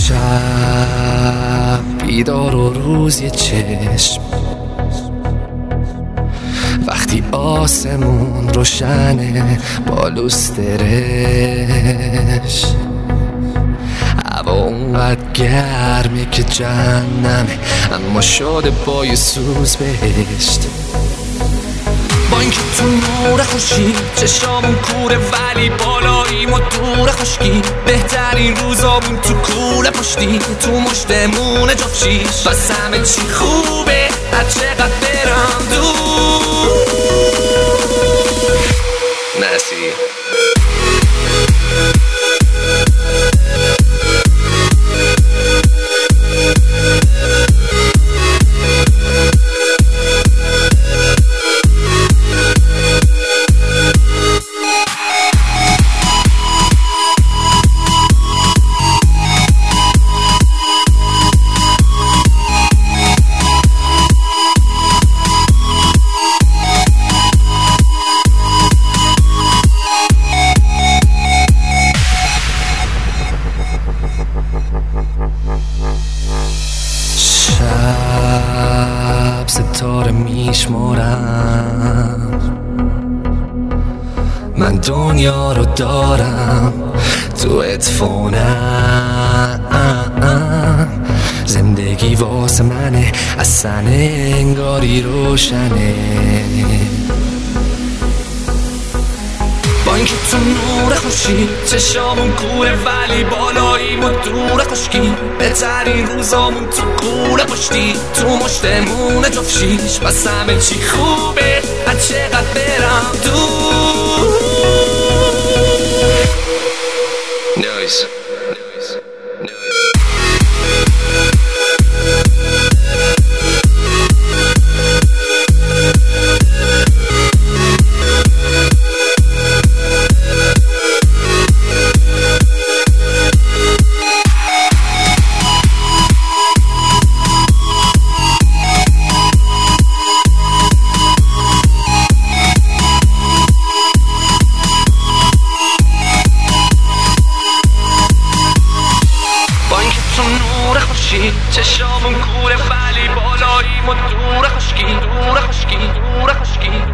شب بیدار و روز یه چشم. وقتی آسمون روشنه با لوسترش هوا اونقدر گرمه که جهنمه اما شده با یه سوز بهشت. اینکه تو نور خوشی چشامون کوره ولی بالاییم و دور خشکی. بهترین روزامون تو کوله پشتی. تو مشتمون جفشیش بس همه چی خوبه هر چقدر برم دور. نسی ستاره میشمارم من دنیا رو دارم تو اتفونم زندگی واسه منه اصلا انگاری روشنه. با اینکه تو نور خوشی چشامون کوره ولی بالاییم و دور خشکی. بهترین روزامون تو کوره پشتی تو مشتمون جفشیش بس همه چی خوبه هر چقدر برم دور خوشی چشامون کوره ولی بالاییم و دور خشکی دور خشکی دور خشکی دور خشکی